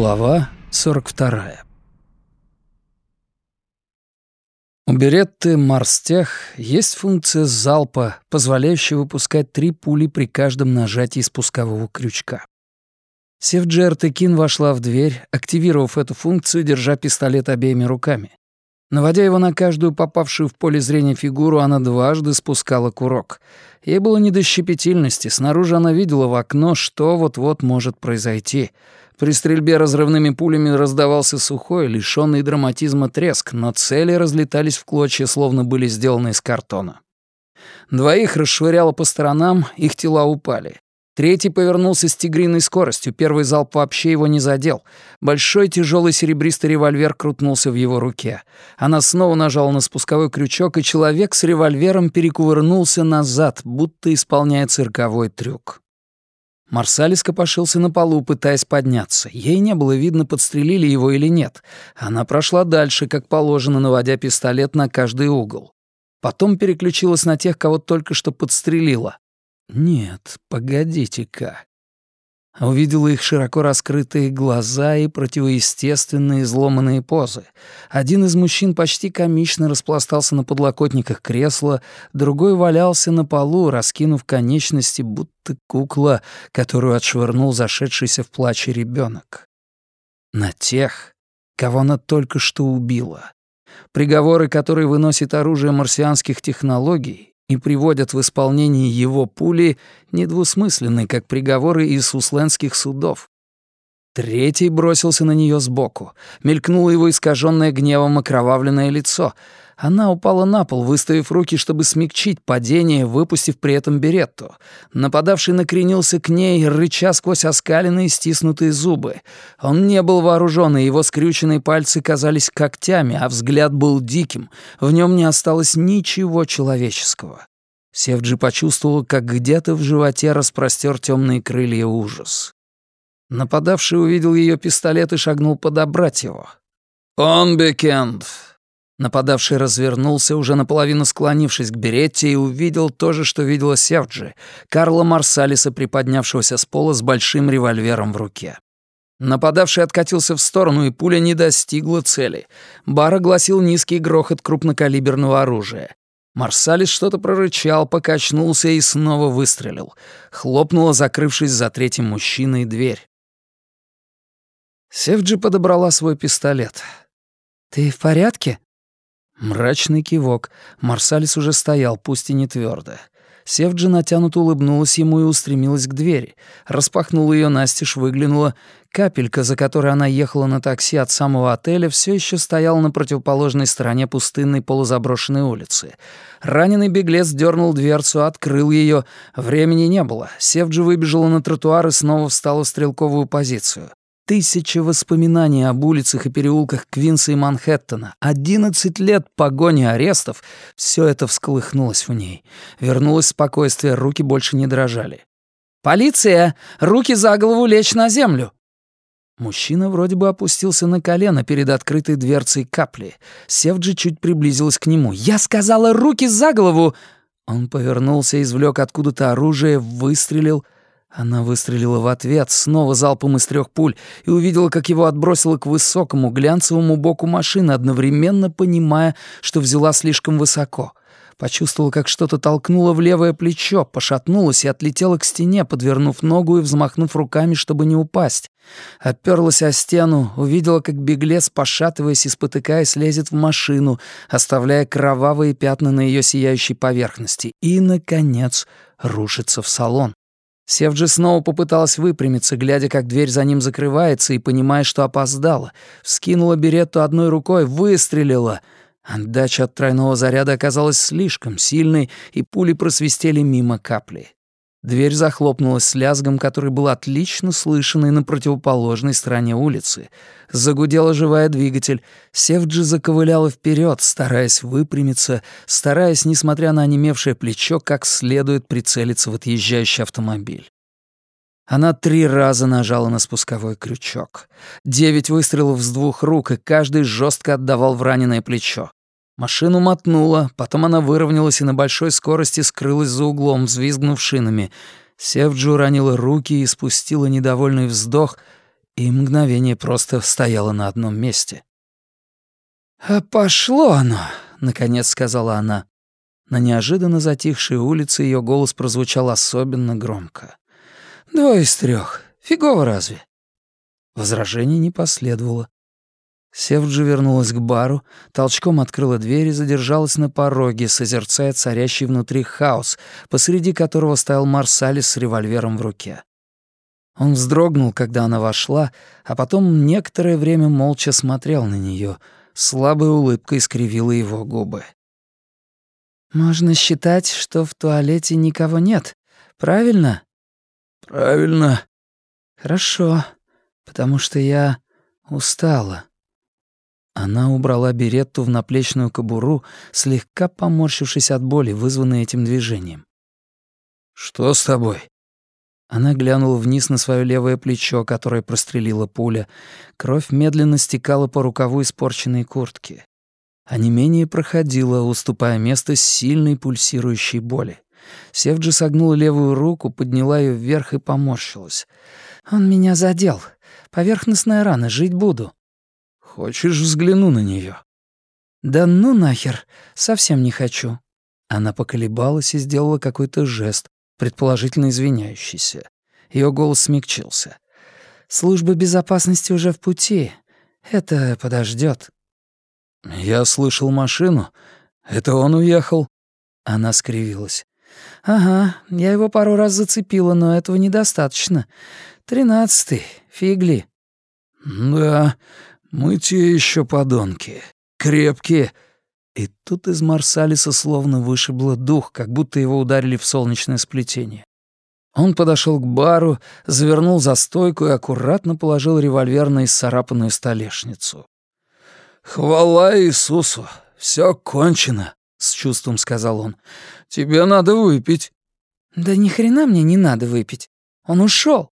Глава 42 У беретты Марстех есть функция залпа, позволяющая выпускать три пули при каждом нажатии спускового крючка. Севджер Текин вошла в дверь, активировав эту функцию, держа пистолет обеими руками. Наводя его на каждую попавшую в поле зрения фигуру, она дважды спускала курок. Ей было не до щепетильности, снаружи она видела в окно, что вот-вот может произойти. При стрельбе разрывными пулями раздавался сухой, лишённый драматизма треск, но цели разлетались в клочья, словно были сделаны из картона. Двоих расшвыряло по сторонам, их тела упали. Третий повернулся с тигриной скоростью, первый залп вообще его не задел. Большой тяжелый серебристый револьвер крутнулся в его руке. Она снова нажала на спусковой крючок, и человек с револьвером перекувырнулся назад, будто исполняя цирковой трюк. Марсалис копошился на полу, пытаясь подняться. Ей не было видно, подстрелили его или нет. Она прошла дальше, как положено, наводя пистолет на каждый угол. Потом переключилась на тех, кого только что подстрелила. Нет, погодите-ка. Увидела их широко раскрытые глаза и противоестественные изломанные позы. Один из мужчин почти комично распластался на подлокотниках кресла, другой валялся на полу, раскинув конечности, будто кукла, которую отшвырнул зашедшийся в плаче ребенок. На тех, кого она только что убила. Приговоры, которые выносит оружие марсианских технологий, и приводят в исполнение его пули, недвусмысленны, как приговоры из суслендских судов. Третий бросился на нее сбоку. Мелькнуло его искаженное гневом окровавленное лицо. Она упала на пол, выставив руки, чтобы смягчить падение, выпустив при этом беретту. Нападавший накренился к ней, рыча сквозь оскаленные стиснутые зубы. Он не был вооружен, и его скрюченные пальцы казались когтями, а взгляд был диким. В нем не осталось ничего человеческого. Севджи почувствовал, как где-то в животе распростер темные крылья ужас. Нападавший увидел ее пистолет и шагнул подобрать его. «Он бекенд!» Нападавший развернулся, уже наполовину склонившись к Беретте, и увидел то же, что видела Севджи, Карла Марсалиса, приподнявшегося с пола с большим револьвером в руке. Нападавший откатился в сторону, и пуля не достигла цели. Бар огласил низкий грохот крупнокалиберного оружия. Марсалис что-то прорычал, покачнулся и снова выстрелил. Хлопнула, закрывшись за третьим мужчиной, дверь. Севджи подобрала свой пистолет. «Ты в порядке?» Мрачный кивок. Марсалис уже стоял, пусть и не твердо. Севджи натянуто улыбнулась ему и устремилась к двери. Распахнула ее настежь, выглянула. Капелька, за которой она ехала на такси от самого отеля, все еще стояла на противоположной стороне пустынной полузаброшенной улицы. Раненый беглец дернул дверцу, открыл ее. Времени не было. Севджи выбежала на тротуар и снова встала в стрелковую позицию. Тысяча воспоминаний об улицах и переулках Квинса и Манхэттена, одиннадцать лет погони арестов — все это всколыхнулось в ней. Вернулось спокойствие, руки больше не дрожали. «Полиция! Руки за голову лечь на землю!» Мужчина вроде бы опустился на колено перед открытой дверцей капли. Севджи чуть приблизилась к нему. «Я сказала, руки за голову!» Он повернулся, извлек откуда-то оружие, выстрелил — она выстрелила в ответ, снова залпом из трех пуль, и увидела, как его отбросило к высокому глянцевому боку машины, одновременно понимая, что взяла слишком высоко. Почувствовала, как что-то толкнуло в левое плечо, пошатнулась и отлетела к стене, подвернув ногу и взмахнув руками, чтобы не упасть. Оперлась о стену, увидела, как беглец, пошатываясь и спотыкаясь, лезет в машину, оставляя кровавые пятна на ее сияющей поверхности, и, наконец, рушится в салон. Севджи снова попыталась выпрямиться, глядя, как дверь за ним закрывается, и понимая, что опоздала. Вскинула беретту одной рукой, выстрелила. Отдача от тройного заряда оказалась слишком сильной, и пули просвистели мимо капли. Дверь захлопнулась с лязгом, который был отлично слышен и на противоположной стороне улицы. Загудел оживая двигатель. Севджи заковыляла вперед, стараясь выпрямиться, стараясь, несмотря на онемевшее плечо, как следует прицелиться в отъезжающий автомобиль. Она три раза нажала на спусковой крючок. Девять выстрелов с двух рук, и каждый жестко отдавал в раненое плечо. Машину мотнуло, потом она выровнялась и на большой скорости скрылась за углом, взвизгнув шинами. Севджи уронила руки и спустила недовольный вздох, и мгновение просто стояла на одном месте. «А пошло оно!» — наконец сказала она. На неожиданно затихшей улице ее голос прозвучал особенно громко. «Двое из трех. Фигово разве?» Возражений не последовало. Севджи вернулась к бару, толчком открыла дверь и задержалась на пороге, созерцая царящий внутри хаос, посреди которого стоял Марсалис с револьвером в руке. Он вздрогнул, когда она вошла, а потом некоторое время молча смотрел на нее. Слабая улыбка искривила его губы. «Можно считать, что в туалете никого нет, правильно?» «Правильно». «Хорошо, потому что я устала». Она убрала беретту в наплечную кобуру, слегка поморщившись от боли, вызванной этим движением. «Что с тобой?» Она глянула вниз на свое левое плечо, которое прострелила пуля. Кровь медленно стекала по рукаву испорченной куртки. А не менее проходила, уступая место сильной пульсирующей боли. Севджи согнула левую руку, подняла ее вверх и поморщилась. «Он меня задел. Поверхностная рана, жить буду». «Хочешь, взгляну на нее? «Да ну нахер, совсем не хочу». Она поколебалась и сделала какой-то жест, предположительно извиняющийся. Ее голос смягчился. «Служба безопасности уже в пути. Это подождет. «Я слышал машину. Это он уехал?» Она скривилась. «Ага, я его пару раз зацепила, но этого недостаточно. Тринадцатый, фигли». «Да, мы те еще подонки. Крепкие». И тут из Марсалиса словно вышибло дух, как будто его ударили в солнечное сплетение. Он подошел к бару, завернул за стойку и аккуратно положил револьвер на исцарапанную столешницу. «Хвала Иисусу! Все кончено!» — с чувством сказал он. «Тебе надо выпить». «Да ни хрена мне не надо выпить. Он ушел.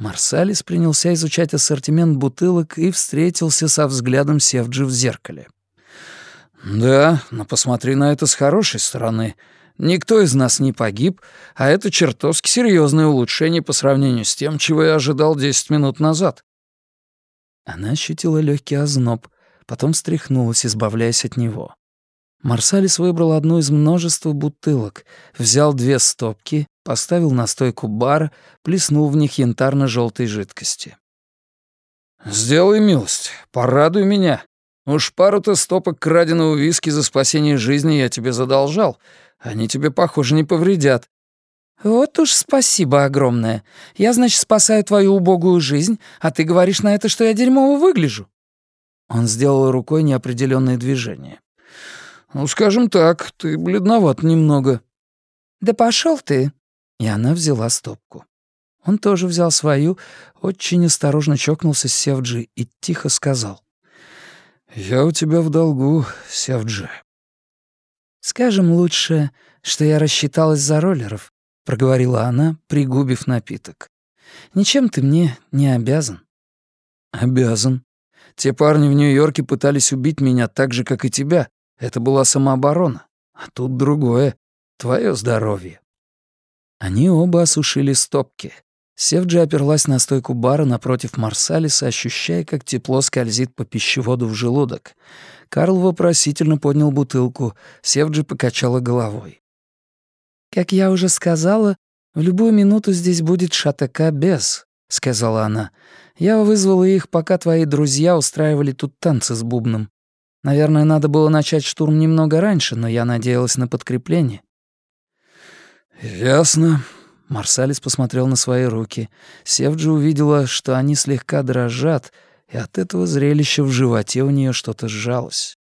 Марсалис принялся изучать ассортимент бутылок и встретился со взглядом Севджи в зеркале. «Да, но посмотри на это с хорошей стороны. Никто из нас не погиб, а это чертовски серьезное улучшение по сравнению с тем, чего я ожидал десять минут назад». Она ощутила легкий озноб, потом встряхнулась, избавляясь от него. Марсалис выбрал одну из множества бутылок, взял две стопки, поставил на стойку бара, плеснул в них янтарно желтой жидкости. «Сделай милость, порадуй меня», Уж пару-то стопок краденого виски за спасение жизни я тебе задолжал. Они тебе, похоже, не повредят». «Вот уж спасибо огромное. Я, значит, спасаю твою убогую жизнь, а ты говоришь на это, что я дерьмово выгляжу». Он сделал рукой неопределенное движение. «Ну, скажем так, ты бледноват немного». «Да пошел ты!» И она взяла стопку. Он тоже взял свою, очень осторожно чокнулся с Севджи и тихо сказал. «Я у тебя в долгу, Севджи». «Скажем лучше, что я рассчиталась за роллеров», — проговорила она, пригубив напиток. «Ничем ты мне не обязан». «Обязан. Те парни в Нью-Йорке пытались убить меня так же, как и тебя. Это была самооборона. А тут другое. Твое здоровье». Они оба осушили стопки. Севджи оперлась на стойку бара напротив Марсалиса, ощущая, как тепло скользит по пищеводу в желудок. Карл вопросительно поднял бутылку, Севджи покачала головой. «Как я уже сказала, в любую минуту здесь будет шатака без», — сказала она. «Я вызвала их, пока твои друзья устраивали тут танцы с бубном. Наверное, надо было начать штурм немного раньше, но я надеялась на подкрепление». «Ясно», Марсалис посмотрел на свои руки. Севджи увидела, что они слегка дрожат, и от этого зрелища в животе у нее что-то сжалось.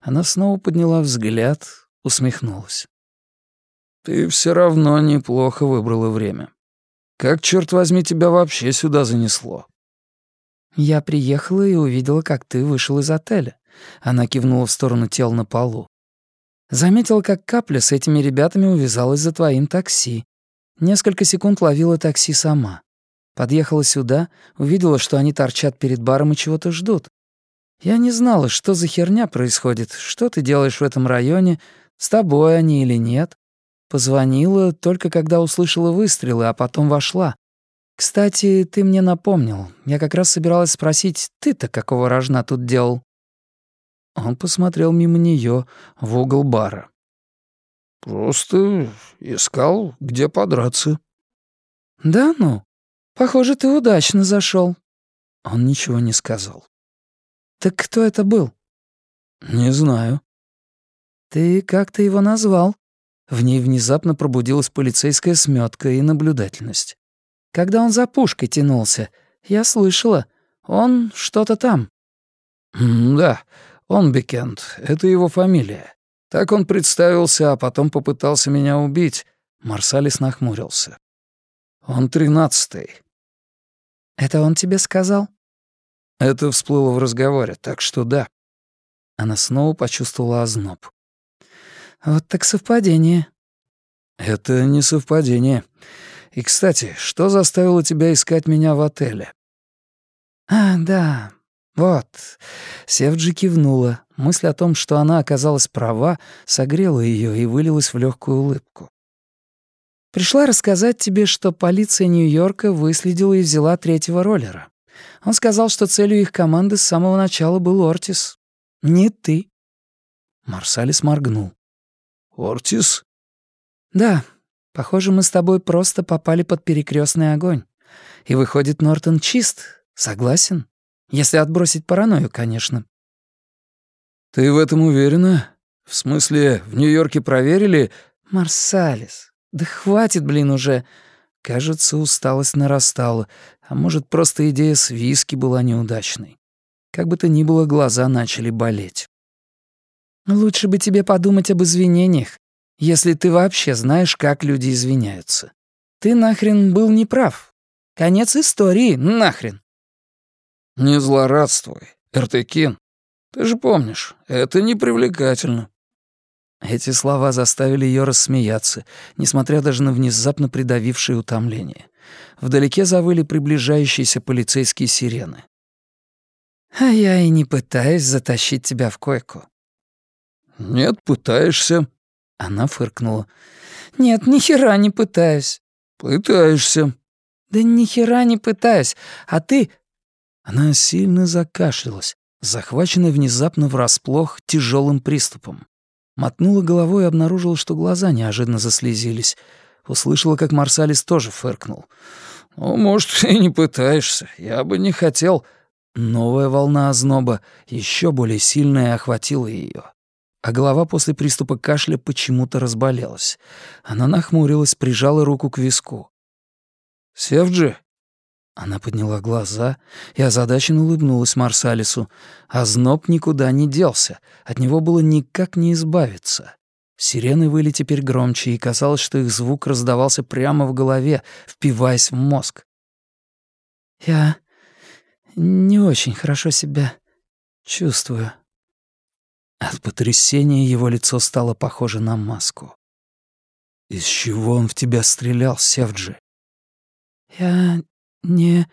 Она снова подняла взгляд, усмехнулась. «Ты все равно неплохо выбрала время. Как, черт возьми, тебя вообще сюда занесло?» «Я приехала и увидела, как ты вышел из отеля». Она кивнула в сторону тел на полу. «Заметила, как капля с этими ребятами увязалась за твоим такси. Несколько секунд ловила такси сама. Подъехала сюда, увидела, что они торчат перед баром и чего-то ждут. Я не знала, что за херня происходит, что ты делаешь в этом районе, с тобой они или нет. Позвонила только когда услышала выстрелы, а потом вошла. Кстати, ты мне напомнил. Я как раз собиралась спросить, ты-то какого рожна тут делал?» Он посмотрел мимо нее в угол бара. «Просто искал, где подраться». «Да ну? Похоже, ты удачно зашел. Он ничего не сказал. «Так кто это был?» «Не знаю». «Ты как-то его назвал?» В ней внезапно пробудилась полицейская сметка и наблюдательность. Когда он за пушкой тянулся, я слышала, он что-то там. «Да, он Бекент, это его фамилия. Так он представился, а потом попытался меня убить». Марсалис нахмурился. «Он тринадцатый». «Это он тебе сказал?» Это всплыло в разговоре, так что да. Она снова почувствовала озноб. «Вот так совпадение». «Это не совпадение. И, кстати, что заставило тебя искать меня в отеле?» «А, да, вот». Севджи кивнула. Мысль о том, что она оказалась права, согрела ее и вылилась в легкую улыбку. «Пришла рассказать тебе, что полиция Нью-Йорка выследила и взяла третьего роллера. Он сказал, что целью их команды с самого начала был Ортис. Не ты». Марсалис моргнул. «Ортис?» «Да, Похоже, мы с тобой просто попали под перекрестный огонь. И выходит, Нортон чист. Согласен? Если отбросить паранойю, конечно. Ты в этом уверена? В смысле, в Нью-Йорке проверили? Марсалис, да хватит, блин, уже. Кажется, усталость нарастала, а может, просто идея с виски была неудачной. Как бы то ни было, глаза начали болеть. Лучше бы тебе подумать об извинениях, если ты вообще знаешь, как люди извиняются. Ты нахрен был неправ. Конец истории, нахрен. Не злорадствуй, Эртекин. Ты же помнишь, это непривлекательно. Эти слова заставили ее рассмеяться, несмотря даже на внезапно придавившее утомление. Вдалеке завыли приближающиеся полицейские сирены. «А я и не пытаюсь затащить тебя в койку». «Нет, пытаешься», она фыркнула. «Нет, ни хера не пытаюсь». «Пытаешься». «Да ни хера не пытаюсь. А ты...» Она сильно закашлялась, захваченная внезапно врасплох тяжелым приступом. Мотнула головой и обнаружила, что глаза неожиданно заслезились. Услышала, как Марсалис тоже фыркнул. «Ну, может, ты не пытаешься. Я бы не хотел...» Новая волна озноба, еще более сильная, охватила ее а голова после приступа кашля почему-то разболелась. Она нахмурилась, прижала руку к виску. «Севджи?» Она подняла глаза и озадаченно улыбнулась Марсалису. А зноб никуда не делся, от него было никак не избавиться. Сирены выли теперь громче, и казалось, что их звук раздавался прямо в голове, впиваясь в мозг. «Я не очень хорошо себя чувствую», от потрясения его лицо стало похоже на маску. «Из чего он в тебя стрелял, Севджи?» «Я не...»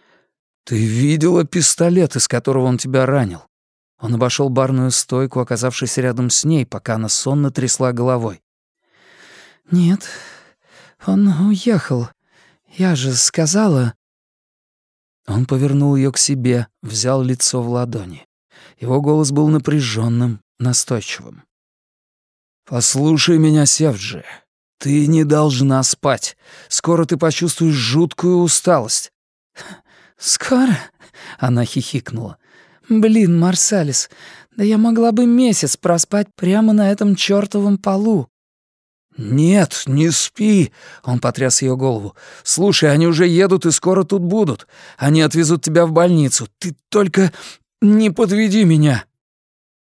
«Ты видела пистолет, из которого он тебя ранил?» Он обошел барную стойку, оказавшись рядом с ней, пока она сонно трясла головой. «Нет, он уехал. Я же сказала...» Он повернул ее к себе, взял лицо в ладони. Его голос был напряженным, настойчивым. «Послушай меня, Севджи. Ты не должна спать. Скоро ты почувствуешь жуткую усталость». «Скоро?» — она хихикнула. «Блин, Марсалис, да я могла бы месяц проспать прямо на этом чёртовом полу». «Нет, не спи!» — он потряс ее голову. «Слушай, они уже едут и скоро тут будут. Они отвезут тебя в больницу. Ты только не подведи меня!»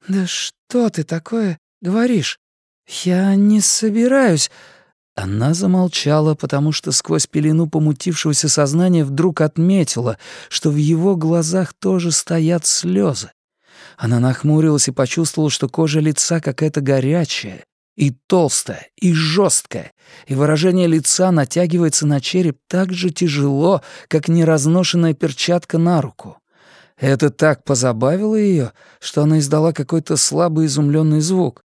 «Да что ты такое говоришь? Я не собираюсь...» Она замолчала, потому что сквозь пелену помутившегося сознания вдруг отметила, что в его глазах тоже стоят слезы. Она нахмурилась и почувствовала, что кожа лица какая-то горячая, и толстая, и жесткая, и выражение лица натягивается на череп так же тяжело, как неразношенная перчатка на руку. Это так позабавило ее, что она издала какой-то слабый изумленный звук.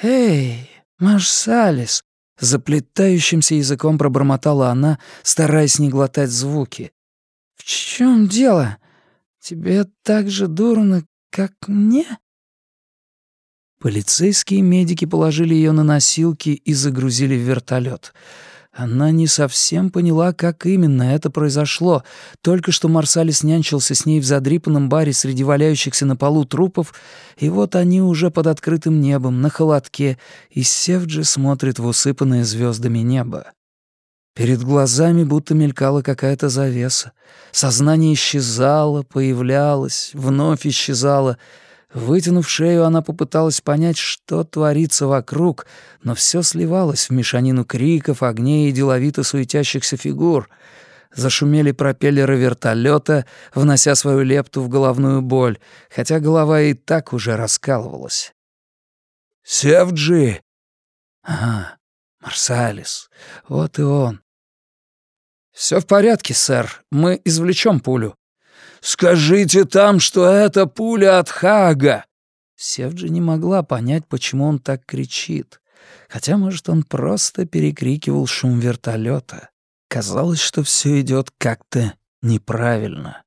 «Эй, Марсалис!» Заплетающимся языком пробормотала она, стараясь не глотать звуки. «В чем дело? Тебе так же дурно, как мне?» Полицейские медики положили ее на носилки и загрузили в вертолет. Она не совсем поняла, как именно это произошло. Только что Марсалис нянчился с ней в задрипанном баре среди валяющихся на полу трупов, и вот они уже под открытым небом, на холодке, и Севджи смотрит в усыпанное звездами небо. Перед глазами будто мелькала какая-то завеса. Сознание исчезало, появлялось, вновь исчезало — Вытянув шею, она попыталась понять, что творится вокруг, но все сливалось в мешанину криков, огней и деловито суетящихся фигур. Зашумели пропеллеры вертолета, внося свою лепту в головную боль, хотя голова и так уже раскалывалась. «Севджи!» «Ага, Марсалис, вот и он». «Все в порядке, сэр, мы извлечем пулю», «Скажите там, что это пуля от Хага!» Севджи не могла понять, почему он так кричит. Хотя, может, он просто перекрикивал шум вертолета. Казалось, что все идет как-то неправильно.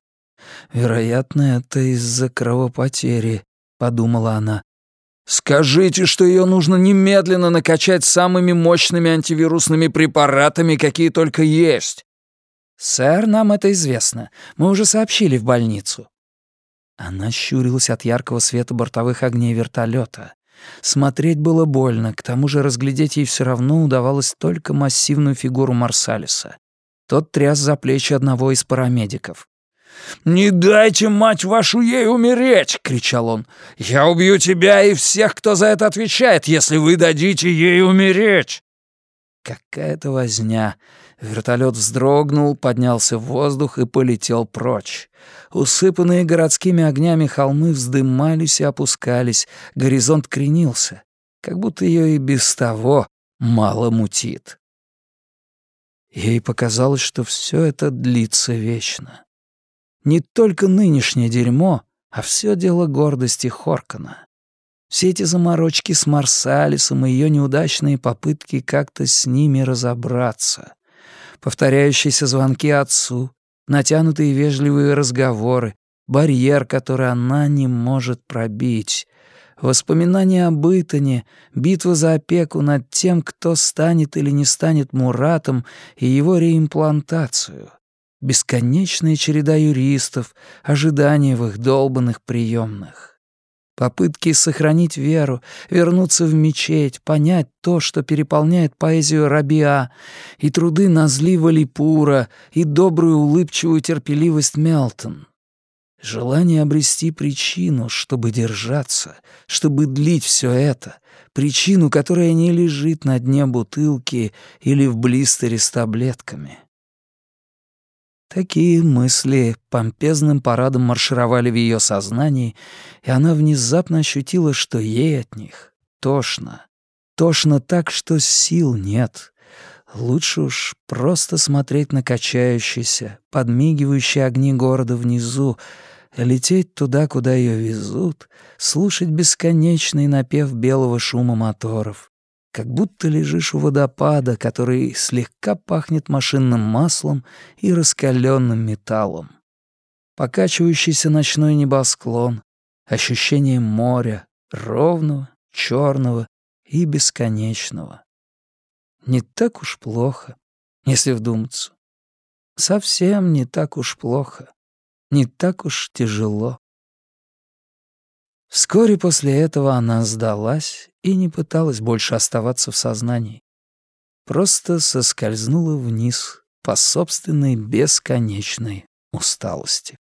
«Вероятно, это из-за кровопотери», — подумала она. «Скажите, что ее нужно немедленно накачать самыми мощными антивирусными препаратами, какие только есть. «Сэр, нам это известно. Мы уже сообщили в больницу». Она щурилась от яркого света бортовых огней вертолета. Смотреть было больно, к тому же разглядеть ей все равно удавалось только массивную фигуру Марсалиса. Тот тряс за плечи одного из парамедиков. «Не дайте, мать вашу, ей умереть!» — кричал он. «Я убью тебя и всех, кто за это отвечает, если вы дадите ей умереть!» Какая-то возня. Вертолет вздрогнул, поднялся в воздух и полетел прочь. Усыпанные городскими огнями холмы вздымались и опускались, горизонт кренился, как будто ее и без того мало мутит. Ей показалось, что все это длится вечно. Не только нынешнее дерьмо, а все дело гордости Хоркана. Все эти заморочки с Марсалисом и ее неудачные попытки как-то с ними разобраться повторяющиеся звонки отцу, натянутые вежливые разговоры, барьер, который она не может пробить, воспоминания об Итане, битва за опеку над тем, кто станет или не станет Муратом, и его реимплантацию, бесконечная череда юристов, ожидания в их долбанных приемных. Попытки сохранить веру, вернуться в мечеть, понять то, что переполняет поэзию Рабиа, и труды Назли Валипура, и добрую улыбчивую терпеливость Мелтон. Желание обрести причину, чтобы держаться, чтобы длить все это, причину, которая не лежит на дне бутылки или в блистере с таблетками. Такие мысли помпезным парадом маршировали в ее сознании, и она внезапно ощутила, что ей от них тошно. Тошно так, что сил нет. Лучше уж просто смотреть на качающиеся, подмигивающие огни города внизу, лететь туда, куда ее везут, слушать бесконечный напев белого шума моторов, как будто лежишь у водопада, который слегка пахнет машинным маслом и раскаленным металлом. Покачивающийся ночной небосклон, ощущение моря, ровного, черного и бесконечного. Не так уж плохо, если вдуматься. Совсем не так уж плохо, не так уж тяжело. Вскоре после этого она сдалась и не пыталась больше оставаться в сознании. Просто соскользнула вниз по собственной бесконечной усталости.